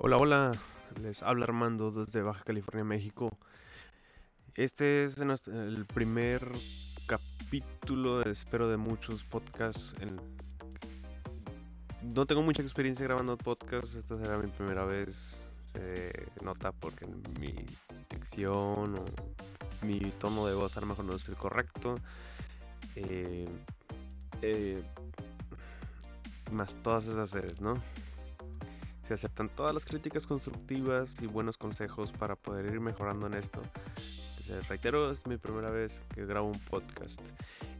Hola, hola, les habla Armando desde Baja California, México. Este es el primer capítulo, espero, de muchos podcasts. No tengo mucha experiencia grabando podcasts, esta será mi primera vez. Se nota porque mi dicción o mi tono de voz a lo mejor no es el correcto. Eh, eh, más todas esas sedes, ¿no? Se aceptan todas las críticas constructivas y buenos consejos para poder ir mejorando en esto. reitero, es mi primera vez que grabo un podcast.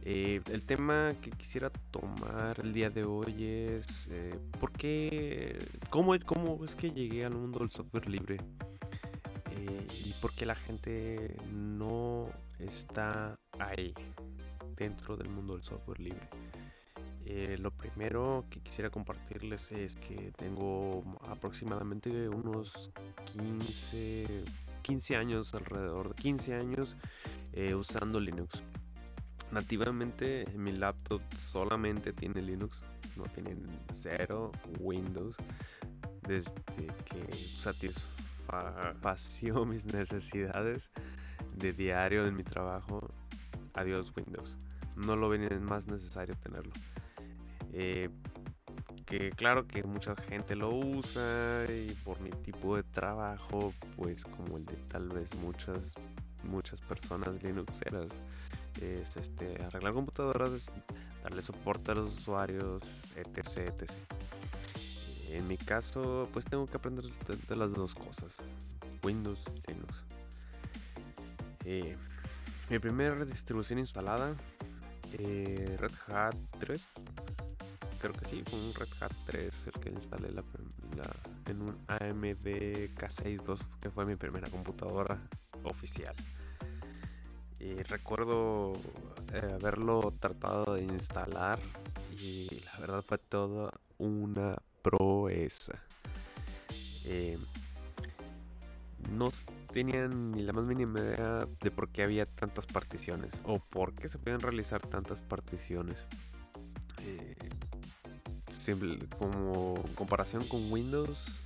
Eh, el tema que quisiera tomar el día de hoy es eh, ¿por qué, cómo, cómo, es que llegué al mundo del software libre eh, y por qué la gente no está ahí dentro del mundo del software libre. Eh, lo primero que quisiera compartirles es que tengo aproximadamente unos 15, 15 años, alrededor de 15 años eh, usando Linux. Nativamente mi laptop solamente tiene Linux, no tiene cero Windows. Desde que satisfació mis necesidades de diario en mi trabajo, adiós Windows. No lo ven más necesario tenerlo. Eh, que claro que mucha gente lo usa y por mi tipo de trabajo, pues como el de tal vez muchas muchas personas linuxeras es este arreglar computadoras, darle soporte a los usuarios, etc, etc. En mi caso, pues tengo que aprender de, las dos cosas, Windows Linux. Eh, mi primera distribución instalada, eh, Red Hat 3, creo que sí, fue un Red Hat 3 el que instalé la, en un AMD K62, que fue mi primera computadora oficial. Y recuerdo eh, haberlo tratado de instalar y la verdad fue toda una proeza. Eh, no tenían ni la más mínima idea de por qué había tantas particiones o por qué se pueden realizar tantas particiones. Eh, como comparación con Windows,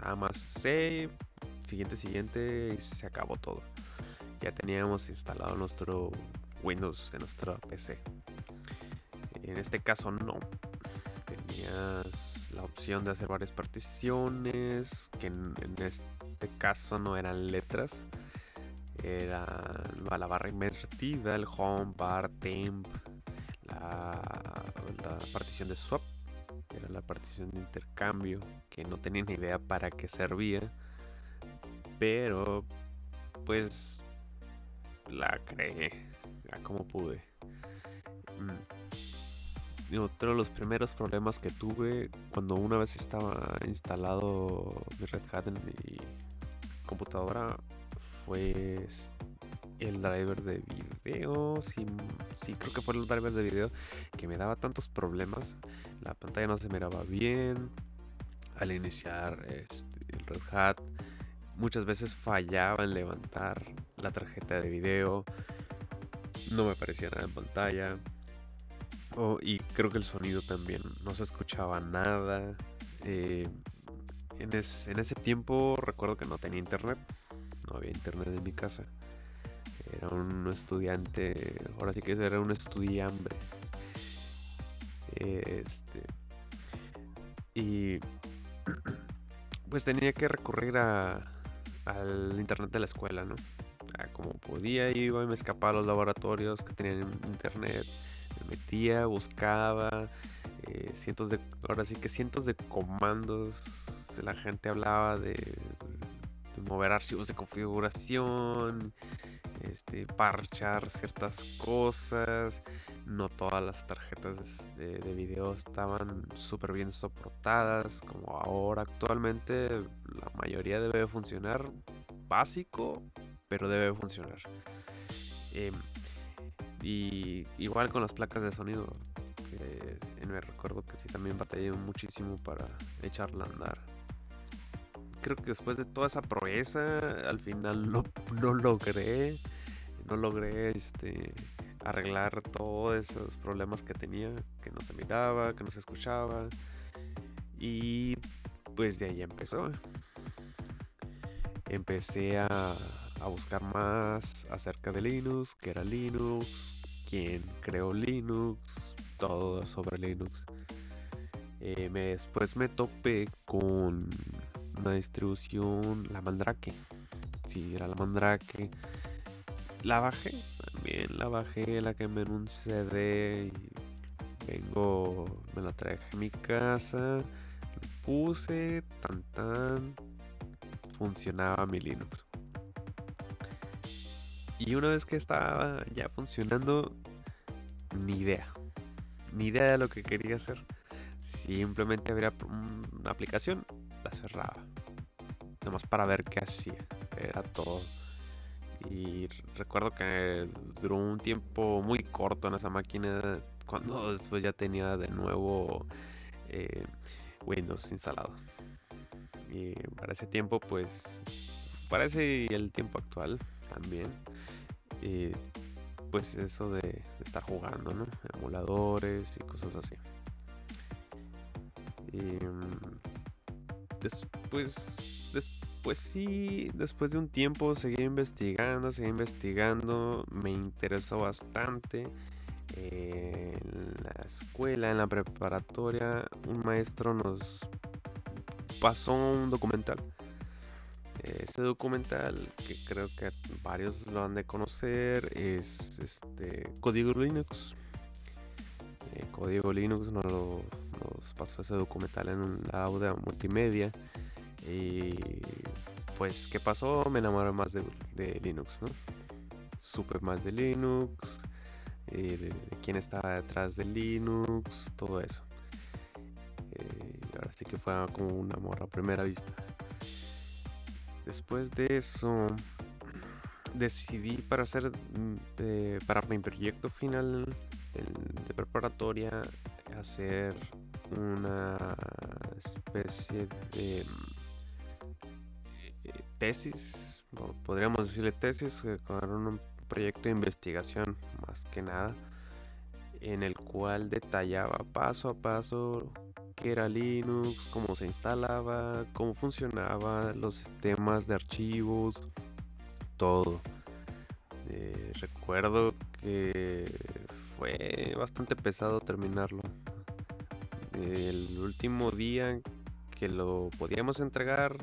nada más C, siguiente, siguiente y se acabó todo. Ya teníamos instalado nuestro Windows en nuestra PC. En este caso no. Tenías la opción de hacer varias particiones, que en, este caso no eran letras. Era la barra invertida, el home, bar, temp, la, partición de swap, era la partición de intercambio, que no tenía ni idea para qué servía, pero pues la creé como pude. Mm. Otro de los primeros problemas que tuve cuando una vez estaba instalado mi Red Hat en mi computadora fue el driver de video. Sí, sí, creo que fue el driver de video que me daba tantos problemas. La pantalla no se miraba bien. Al iniciar este, el Red Hat, muchas veces fallaba en levantar la tarjeta de video. No me aparecía nada en pantalla. Y creo que el sonido también no se escuchaba nada. Eh, en, en ese tiempo recuerdo que no tenía internet. No había internet en mi casa. Era un estudiante, ahora sí que era un estudiante. Este. Y pues tenía que recurrir a, al internet de la escuela, ¿no? como podía, iba y me escapaba a los laboratorios que tenían internet, me metía, buscaba, eh, cientos de, ahora sí que cientos de comandos, la gente hablaba de, de mover archivos de configuración, este, parchar ciertas cosas. No todas las tarjetas de, video estaban súper bien soportadas. Como ahora actualmente la mayoría debe funcionar básico, pero debe funcionar. Em, y igual con las placas de sonido. me recuerdo que sí también batallé muchísimo para echarla a andar creo que después de toda esa proeza, al final no, no logré no logré este, arreglar todos esos problemas que tenía, que no se miraba, que no se escuchaba. Y pues de ahí empezó. Empecé a, a buscar más acerca de Linux, qué era Linux, quién creó Linux, todo sobre Linux. Eh, me, después me topé con una distribución, la Mandrake. Sí, era la Mandrake. La bajé, también la bajé, la que me en un CD y vengo, me la traje a mi casa, puse, tan tan, funcionaba mi Linux. Y una vez que estaba ya funcionando, ni idea. Ni idea de lo que quería hacer. Simplemente abría una aplicación, la cerraba. Nada para ver qué hacía. Era todo. Y recuerdo que duró un tiempo muy corto en esa máquina. Cuando después ya tenía de nuevo eh, Windows instalado. Y para ese tiempo, pues. Parece el tiempo actual también. Y pues eso de, estar jugando, ¿no? Emuladores y cosas así. Y mm, después, después sí, después de un tiempo seguí investigando, seguí investigando, me interesó bastante. en la escuela, en la preparatoria, un maestro nos pasó un documental ese documental, que creo que varios lo han de conocer, es este Código Linux. Eh, Código Linux nos, nos, pasó ese documental en un audio multimedia. Y pues, ¿qué pasó? Me enamoré más de, Linux, ¿no? Supe más de Linux, eh, de, quién estaba detrás de Linux, todo eso. Eh, ahora sí que fue como un amor a primera vista. Después de eso, decidí para hacer mm, eh, para mi proyecto final de preparatoria hacer una especie de tesis, podríamos decirle tesis, eh, con un proyecto de investigación más que nada, en el cual detallaba paso a paso qué era Linux, cómo se instalaba, cómo funcionaba, los sistemas de archivos, todo. Eh, recuerdo que fue bastante pesado terminarlo. El último día que lo podíamos entregar,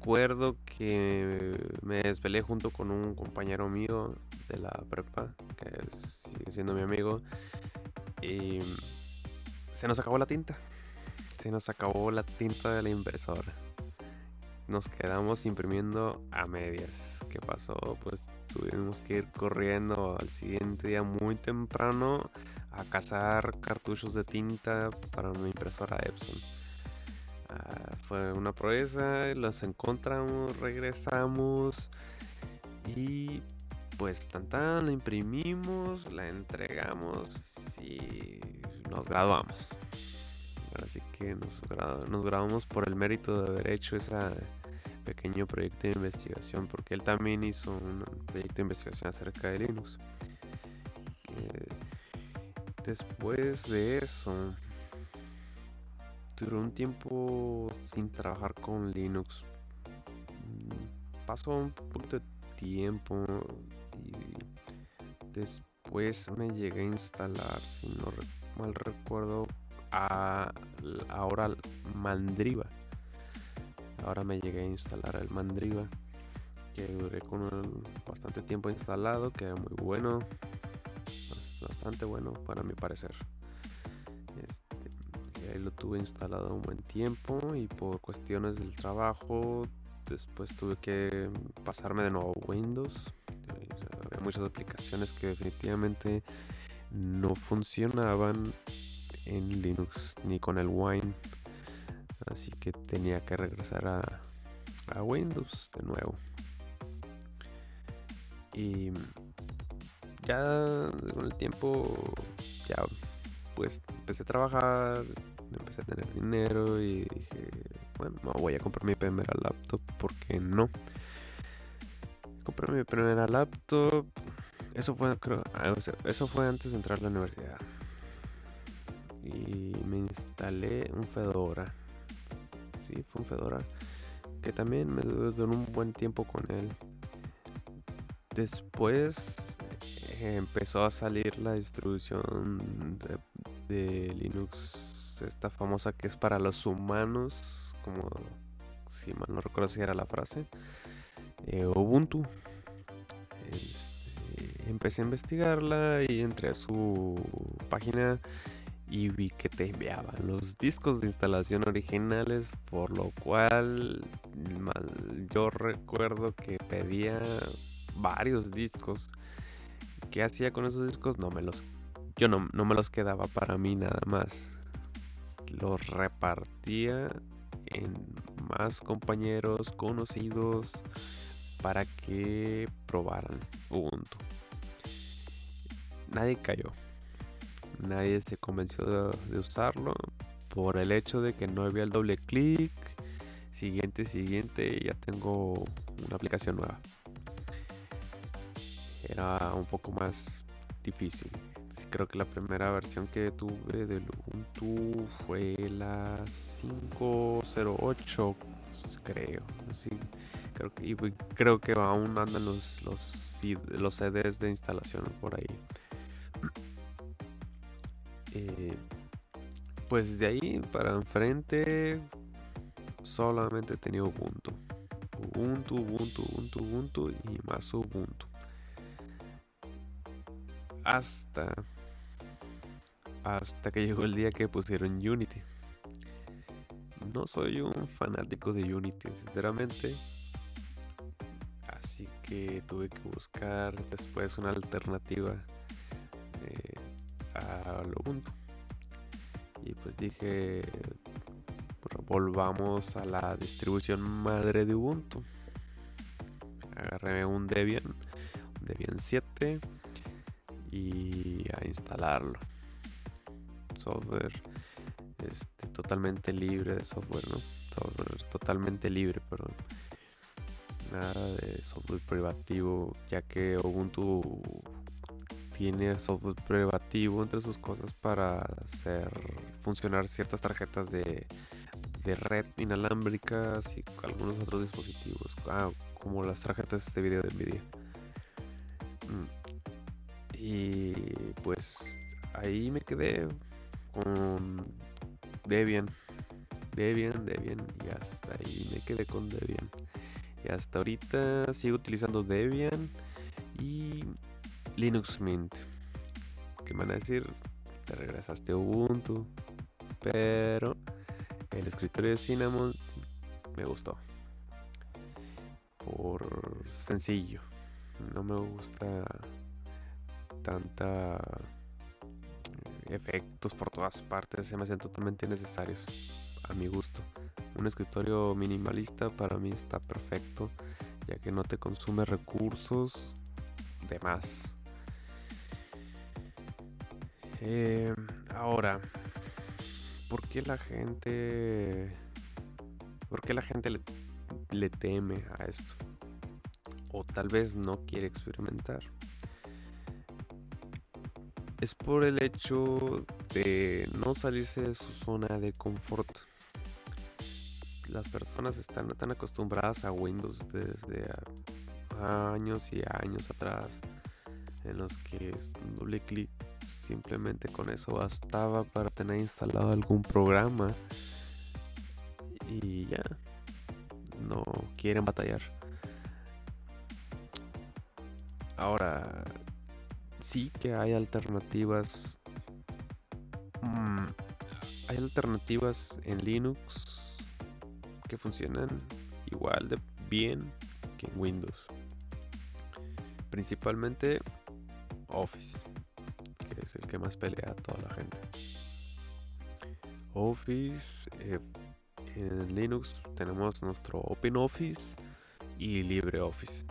recuerdo que me desvelé junto con un compañero mío de la prepa, que sigue siendo mi amigo. Y se nos acabó la tinta. Se nos acabó la tinta de la impresora. Nos quedamos imprimiendo a medias. ¿Qué pasó? Pues tuvimos que ir corriendo al siguiente día muy temprano a cazar cartuchos de tinta para una impresora Epson. Ah, fue una proeza, las encontramos, regresamos y pues tan tan la imprimimos, la entregamos y nos graduamos. Así que nos, nos graduamos por el mérito de haber hecho ese pequeño proyecto de investigación, porque él también hizo un proyecto de investigación acerca de Linux. Eh, después de eso, tuve un tiempo sin trabajar con Linux. Mm, pasó un poquito de tiempo y después me llegué a instalar, si no mal recuerdo, a, ahora Mandriva. Ahora me llegué a instalar el Mandriva, que duré con bastante tiempo instalado, que era muy bueno, bastante bueno para mi parecer. Ahí lo tuve instalado un buen tiempo y por cuestiones del trabajo, después tuve que pasarme de nuevo a Windows. Había muchas aplicaciones que definitivamente no funcionaban en Linux ni con el Wine. Así que tenía que regresar a, a Windows de nuevo. Y ya con el tiempo, ya pues empecé a trabajar, empecé a tener dinero y dije, bueno, voy a comprar mi primera laptop, porque no? Compré mi primera laptop, eso fue, creo, ah, eso fue antes de entrar a la universidad. Y me instalé un Fedora. sí, fue un Fedora. Que también me duró un buen tiempo con él. Después eh, empezó a salir la distribución de, Linux, esta famosa que es para los humanos, como si mal no recuerdo si era la frase, eh, Ubuntu. Este, empecé a investigarla y entré a su página y vi que te enviaban los discos de instalación originales, por lo cual yo recuerdo que pedía varios discos. ¿Qué hacía con esos discos? No me los yo no, no me los quedaba para mí nada más. Los repartía en más compañeros conocidos para que probaran Ubuntu. Nadie cayó nadie se convenció de, usarlo por el hecho de que no había el doble clic. Siguiente, siguiente, ya tengo una aplicación nueva. Era un poco más difícil. Creo que la primera versión que tuve del Ubuntu fue la 508, creo. Sí, creo que, creo que aún andan los, los, los CDs de instalación por ahí. Eh, pues de ahí para enfrente solamente tenía Ubuntu. Ubuntu, Ubuntu, Ubuntu, Ubuntu y más Ubuntu. Hasta hasta que llegó el día que pusieron Unity. No soy un fanático de Unity, sinceramente. Así que tuve que buscar después una alternativa al Ubuntu. Y pues dije, volvamos a la distribución madre de Ubuntu. Agarré un Debian, Debian 7 y a instalarlo. Software este, totalmente libre de software, ¿no? Software totalmente libre, perdón. Nada de software privativo, ya que Ubuntu tiene software privativo entre sus cosas para hacer funcionar ciertas tarjetas de, red inalámbricas y algunos otros dispositivos, ah, como las tarjetas de video de Nvidia. Mm. Y pues ahí me quedé con Debian, Debian, Debian y hasta ahí me quedé con Debian. Y hasta ahorita sigo utilizando Debian y Linux Mint. Que van a decir, te regresaste Ubuntu. Pero el escritorio de Cinnamon me gustó. Por sencillo. No me gusta tanta efectos por todas partes. Se me hacen totalmente necesarios a mi gusto. Un escritorio minimalista para mí está perfecto, ya que no te consume recursos de más. Eh, ahora, ¿por qué la gente... ¿Por qué la gente le, teme a esto? O tal vez no quiere experimentar. Es por el hecho de no salirse de su zona de confort. Las personas están tan acostumbradas a Windows desde años y años atrás, en los que un doble clic simplemente con eso bastaba para tener instalado algún programa y ya no quieren batallar ahora sí que hay alternativas mm, hay alternativas en Linux que funcionan igual de bien que en Windows principalmente Office es el que más pelea a toda la gente. Office, eh, en Linux tenemos nuestro OpenOffice y LibreOffice,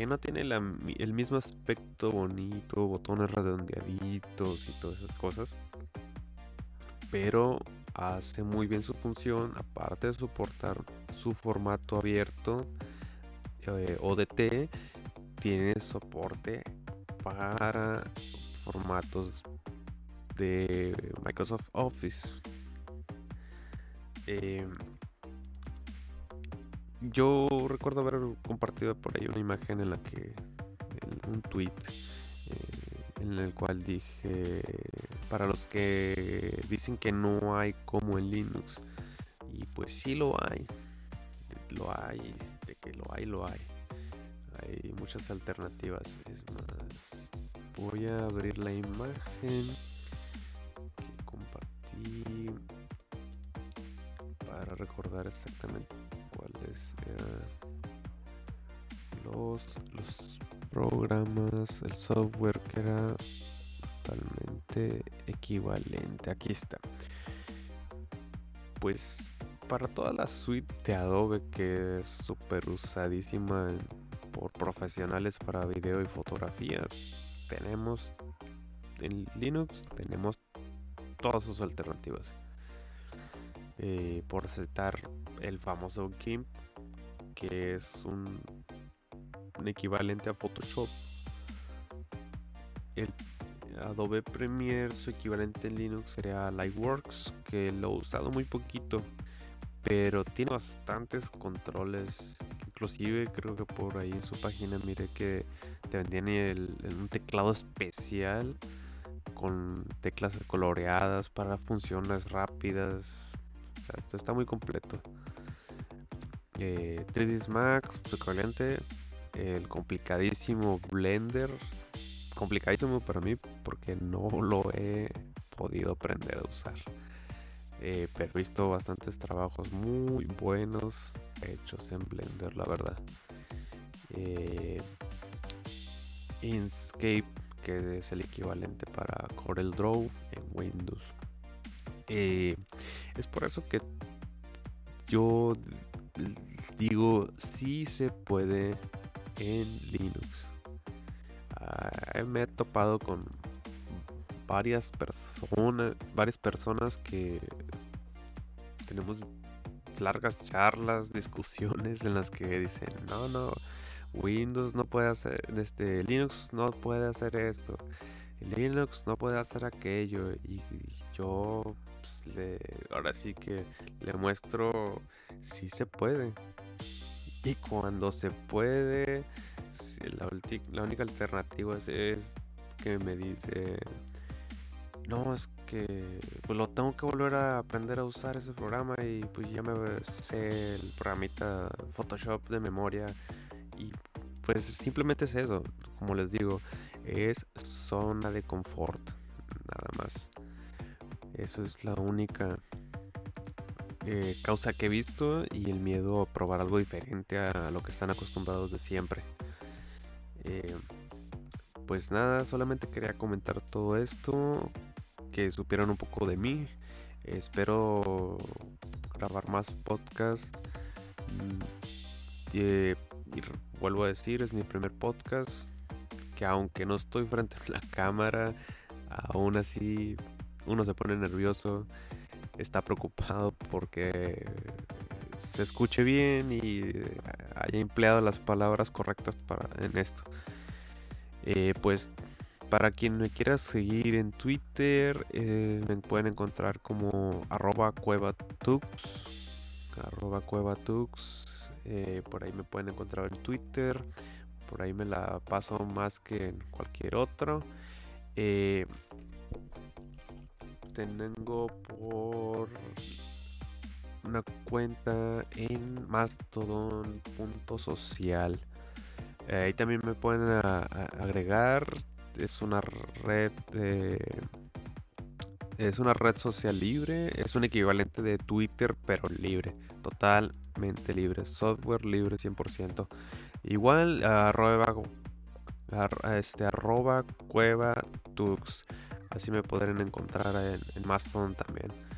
que no tiene el mismo aspecto bonito, botones redondeaditos y todas esas cosas, pero hace muy bien su función, aparte de soportar su formato abierto eh, ODT, tiene soporte para formatos de Microsoft Office. Eh, yo recuerdo haber compartido por ahí una imagen en la que, un tweet, eh, en el cual dije, para los que dicen que no hay como en Linux, y pues sí lo hay, lo hay, de que lo hay, lo hay. Hay muchas alternativas. Es más, voy a abrir la imagen software que era totalmente equivalente. Aquí está. Pues para toda la suite de Adobe que es súper usadísima por profesionales para video y fotografía, tenemos en Linux tenemos todas sus alternativas. Eh, por citar el famoso GIMP, que es un, un equivalente a Photoshop. El Adobe Premiere, su equivalente en Linux sería Lightworks, que lo he usado muy poquito, pero tiene bastantes controles. Inclusive creo que por ahí en su página mire que te vendían un teclado especial con teclas coloreadas para funciones rápidas. está muy completo. 3ds eh, Max, su equivalente. El complicadísimo Blender. Complicadísimo para mí porque no lo he podido aprender a usar. Eh, pero he visto bastantes trabajos muy buenos hechos en Blender, la verdad. Eh, Inkscape, que es el equivalente para Corel Draw en Windows. Eh, es por eso que yo digo, si se puede en Linux. Ah, me he topado con varias personas, varias personas que tenemos largas charlas, discusiones en las que dicen, no, no, Windows no puede hacer, este, Linux no puede hacer esto, Linux no puede hacer aquello, y, yo pues, ahora sí que le muestro si se puede. Y cuando se puede, la, única alternativa es que me dice no, es que pues lo tengo que volver a aprender a usar ese programa y pues ya me sé el programita Photoshop de memoria y pues simplemente es eso, como les digo, es zona de confort, nada más. Eso es la única eh, causa que he visto y el miedo a probar algo diferente a lo que están acostumbrados de siempre. Eh, pues nada, solamente quería comentar todo esto que supieron un poco de mí. Espero grabar más podcasts. Mm, y, vuelvo a decir, es mi primer podcast. Que aunque no estoy frente a la cámara, aún así uno se pone nervioso. Está preocupado porque se escuche bien y haya empleado las palabras correctas para, en esto. Eh, pues para quien me quiera seguir en Twitter, eh, me pueden encontrar como arroba cuevatux. Arroba cuevatux. Eh, por ahí me pueden encontrar en Twitter. Por ahí me la paso más que en cualquier otro. Eh, tengo por una cuenta en mastodon.social. ahí también me pueden agregar es una red es una red social libre, es un equivalente de Twitter pero libre, totalmente libre, software libre 100%. Igual arroba, este, arroba cueva tux, así me podrán encontrar en, en Mastodon también.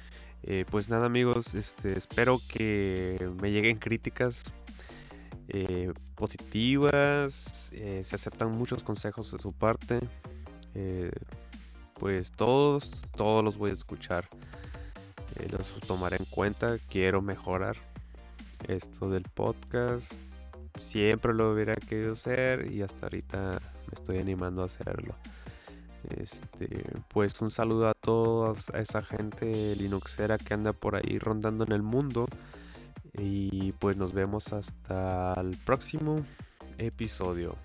Eh, pues nada amigos, este, espero que me lleguen críticas eh, positivas, eh, se aceptan muchos consejos de su parte. Pues todos, todos los voy a escuchar. los tomaré en cuenta. Quiero mejorar esto del podcast. Siempre lo hubiera querido hacer y hasta ahorita me estoy animando a hacerlo. Este, pues un saludo a toda esa gente linuxera que anda por ahí rondando en el mundo Y pues nos vemos hasta el próximo episodio.